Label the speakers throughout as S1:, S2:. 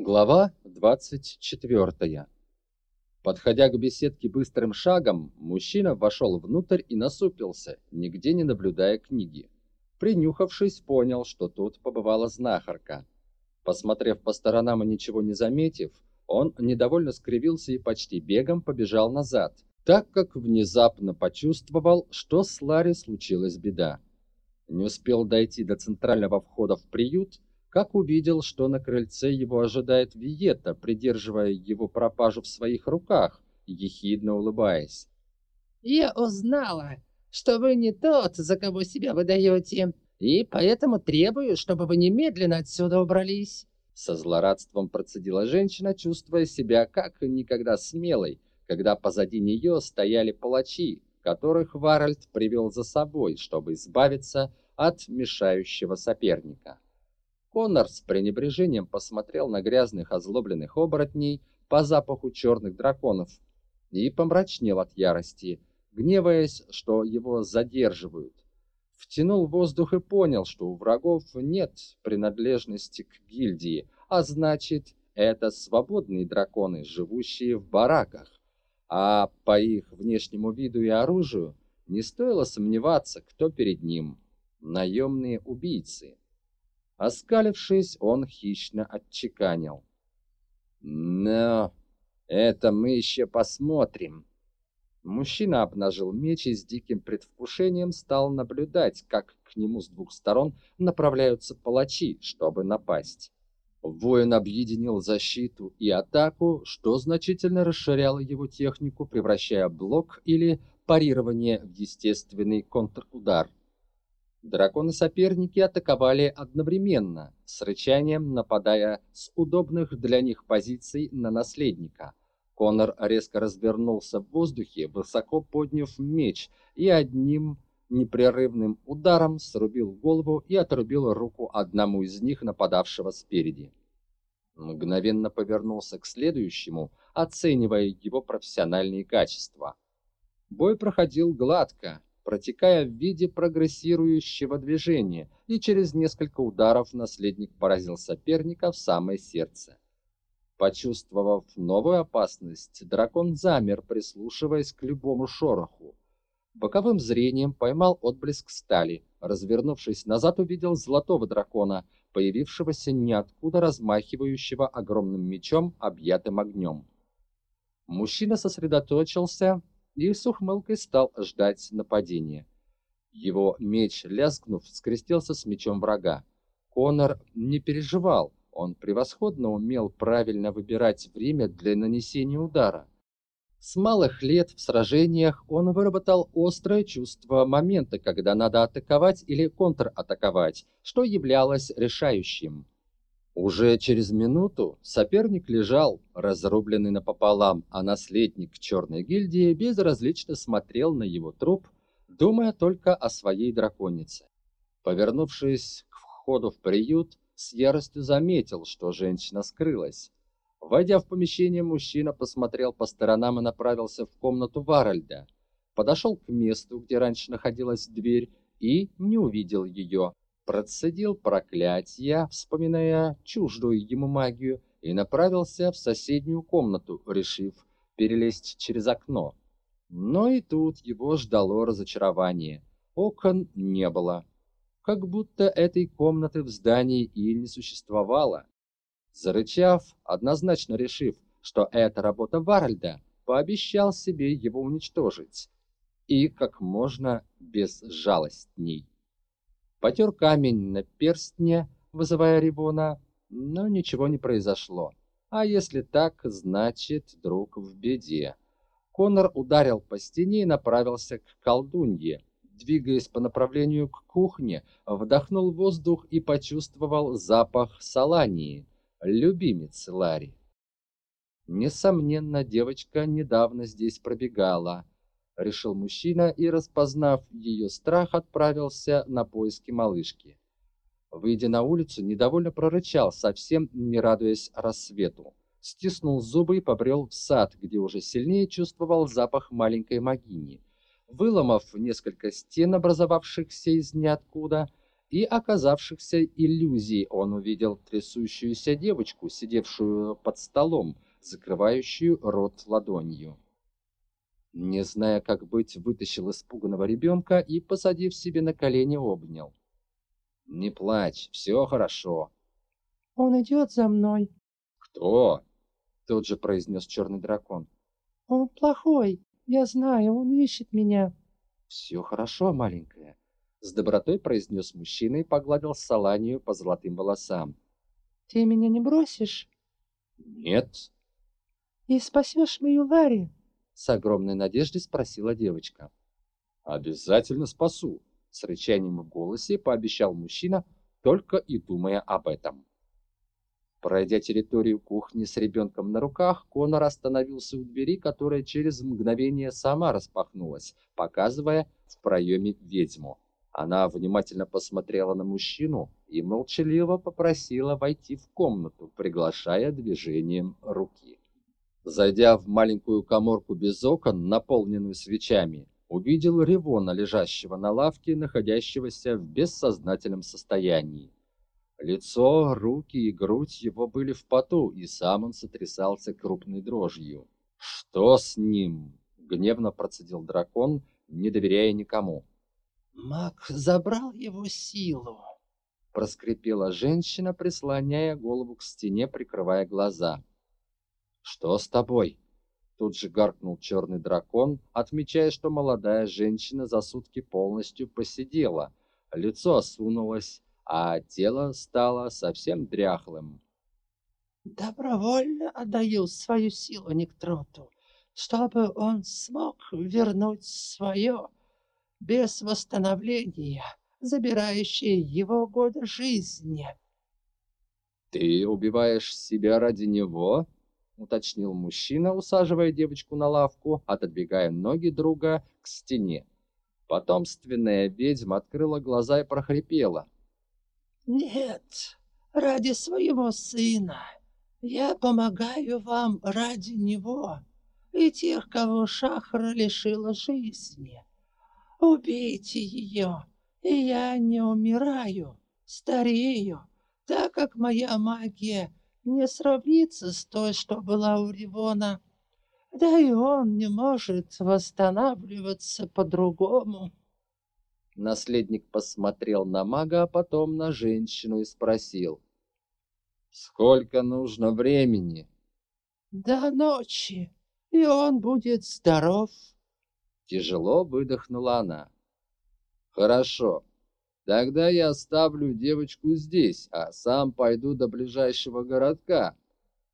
S1: Глава 24. Подходя к беседке быстрым шагом, мужчина вошел внутрь и насупился, нигде не наблюдая книги. Принюхавшись, понял, что тут побывала знахарка. Посмотрев по сторонам и ничего не заметив, он недовольно скривился и почти бегом побежал назад, так как внезапно почувствовал, что с Ларри случилась беда. Не успел дойти до центрального входа в приют, как увидел, что на крыльце его ожидает Виета, придерживая его пропажу в своих руках, ехидно улыбаясь.
S2: «Я узнала, что вы не тот, за кого себя выдаете, и поэтому требую, чтобы вы немедленно отсюда убрались».
S1: Со злорадством процедила женщина, чувствуя себя как никогда смелой, когда позади нее стояли палачи, которых Варальд привел за собой, чтобы избавиться от мешающего соперника. Коннор с пренебрежением посмотрел на грязных озлобленных оборотней по запаху черных драконов и помрачнел от ярости, гневаясь, что его задерживают. Втянул воздух и понял, что у врагов нет принадлежности к гильдии, а значит, это свободные драконы, живущие в бараках. А по их внешнему виду и оружию не стоило сомневаться, кто перед ним. Наемные убийцы. Оскалившись, он хищно отчеканил. «Но это мы еще посмотрим». Мужчина обнажил меч и с диким предвкушением стал наблюдать, как к нему с двух сторон направляются палачи, чтобы напасть. Воин объединил защиту и атаку, что значительно расширяло его технику, превращая блок или парирование в естественный контрудар. Драконы-соперники атаковали одновременно, с рычанием нападая с удобных для них позиций на наследника. Конор резко развернулся в воздухе, высоко подняв меч, и одним непрерывным ударом срубил голову и отрубил руку одному из них, нападавшего спереди. Мгновенно повернулся к следующему, оценивая его профессиональные качества. Бой проходил гладко, протекая в виде прогрессирующего движения, и через несколько ударов наследник поразил соперника в самое сердце. Почувствовав новую опасность, дракон замер, прислушиваясь к любому шороху. Боковым зрением поймал отблеск стали, развернувшись назад, увидел золотого дракона, появившегося ниоткуда размахивающего огромным мечом, объятым огнем. Мужчина сосредоточился и с ухмылкой стал ждать нападения. Его меч, лязгнув, скрестился с мечом врага. Конор не переживал, он превосходно умел правильно выбирать время для нанесения удара. С малых лет в сражениях он выработал острое чувство момента, когда надо атаковать или контратаковать, что являлось решающим. Уже через минуту соперник лежал, разрубленный напополам, а наследник Черной гильдии безразлично смотрел на его труп, думая только о своей драконице. Повернувшись к входу в приют, с яростью заметил, что женщина скрылась. Войдя в помещение, мужчина посмотрел по сторонам и направился в комнату Варальда. Подошел к месту, где раньше находилась дверь, и не увидел ее, процедил проклятие, вспоминая чуждую ему магию, и направился в соседнюю комнату, решив перелезть через окно. Но и тут его ждало разочарование. Окон не было. Как будто этой комнаты в здании и не существовало. Зарычав, однозначно решив, что это работа Варальда, пообещал себе его уничтожить. И как можно безжалостней потер камень на перстне, вызывая Рибона, но ничего не произошло. А если так, значит, друг в беде. Конор ударил по стене и направился к колдунье. Двигаясь по направлению к кухне, вдохнул воздух и почувствовал запах салании, любимец Ларри. Несомненно, девочка недавно здесь пробегала, решил мужчина и, распознав ее страх, отправился на поиски малышки. Выйдя на улицу, недовольно прорычал, совсем не радуясь рассвету. Стиснул зубы и побрел в сад, где уже сильнее чувствовал запах маленькой магини. Выломав несколько стен, образовавшихся из ниоткуда, и оказавшихся иллюзий он увидел трясущуюся девочку, сидевшую под столом, закрывающую рот ладонью. Не зная, как быть, вытащил испуганного ребенка и, посадив себе на колени, обнял. «Не плачь, все хорошо».
S2: «Он идет за мной».
S1: «Кто?» — тут же произнес черный дракон.
S2: «Он плохой, я знаю, он ищет меня».
S1: «Все хорошо, маленькая», — с добротой произнес мужчина и погладил Саланию по золотым волосам.
S2: «Ты меня не бросишь?»
S1: «Нет».
S2: «И спасешь мою Ларри?»
S1: — с огромной надеждой спросила девочка. «Обязательно спасу», — с рычанием в голосе пообещал мужчина, только и думая об этом. Пройдя территорию кухни с ребенком на руках, Конор остановился у двери, которая через мгновение сама распахнулась, показывая в проеме ведьму. Она внимательно посмотрела на мужчину и молчаливо попросила войти в комнату, приглашая движением руки. Зайдя в маленькую коморку без окон, наполненную свечами, увидел Ревона, лежащего на лавке, находящегося в бессознательном состоянии. Лицо, руки и грудь его были в поту, и сам он сотрясался крупной дрожью. «Что с ним?» — гневно процедил дракон, не доверяя никому.
S2: «Маг забрал его силу», —
S1: проскрипела женщина, прислоняя голову к стене, прикрывая глаза. «Что с тобой?» Тут же гаркнул черный дракон, отмечая, что молодая женщина за сутки полностью посидела. Лицо осунулось, а тело стало совсем дряхлым.
S2: «Добровольно отдаю свою силу Никтроту, чтобы он смог вернуть свое без восстановления, забирающее его годы жизни».
S1: «Ты убиваешь себя ради него?» — уточнил мужчина, усаживая девочку на лавку, отодвигая ноги друга к стене. Потомственная ведьма открыла глаза и прохрипела.
S2: Нет, ради своего сына. Я помогаю вам ради него и тех, кого Шахра лишила жизни. Убейте ее, и я не умираю, старею, так как моя магия не сравнится с той, что была у Ривона. Да и он не может восстанавливаться по-другому.
S1: Наследник посмотрел на мага, а потом на женщину и спросил. «Сколько нужно времени?»
S2: «До ночи, и он будет здоров».
S1: Тяжело выдохнула она. «Хорошо, тогда я оставлю девочку здесь, а сам пойду до ближайшего городка,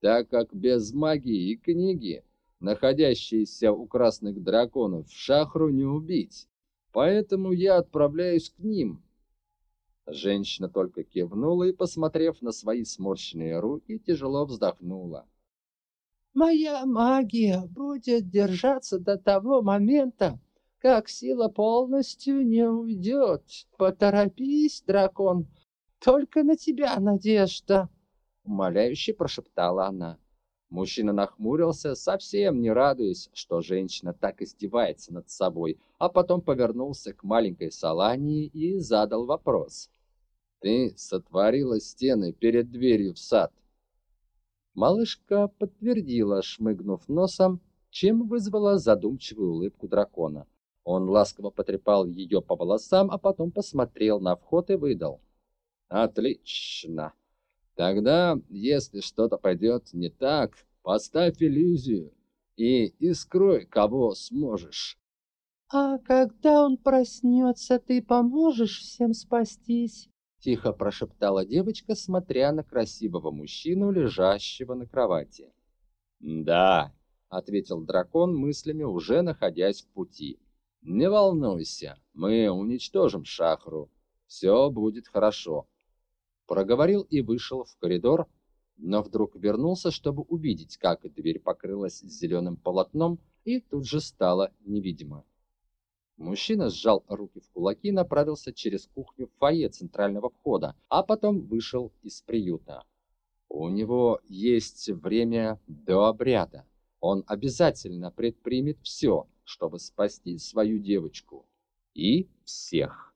S1: так как без магии и книги, находящиеся у красных драконов, шахру не убить поэтому я отправляюсь к ним». Женщина только кивнула и, посмотрев на свои сморщенные руки, тяжело вздохнула.
S2: «Моя магия будет держаться до того момента, как сила полностью не уйдет. Поторопись, дракон, только на тебя надежда!»
S1: Умоляюще прошептала она. Мужчина нахмурился, совсем не радуясь, что женщина так издевается над собой, а потом повернулся к маленькой Салании и задал вопрос. «Ты сотворила стены перед дверью в сад?» Малышка подтвердила, шмыгнув носом, чем вызвала задумчивую улыбку дракона. Он ласково потрепал ее по волосам, а потом посмотрел на вход и выдал. «Отлично!» Тогда, если что-то пойдет не так, поставь иллюзию и искрой кого сможешь.
S2: А когда он проснется, ты поможешь всем спастись?
S1: Тихо прошептала девочка, смотря на красивого мужчину, лежащего на кровати. Да, ответил дракон мыслями, уже находясь в пути. Не волнуйся, мы уничтожим Шахру. Все будет хорошо проговорил и вышел в коридор, но вдруг вернулся, чтобы увидеть, как дверь покрылась зеленым полотном и тут же стала невидима. Мужчина сжал руки в кулаки и направился через кухню в фойе центрального входа, а потом вышел из приюта. У него есть время до обряда. Он обязательно предпримет все, чтобы спасти свою девочку. И всех.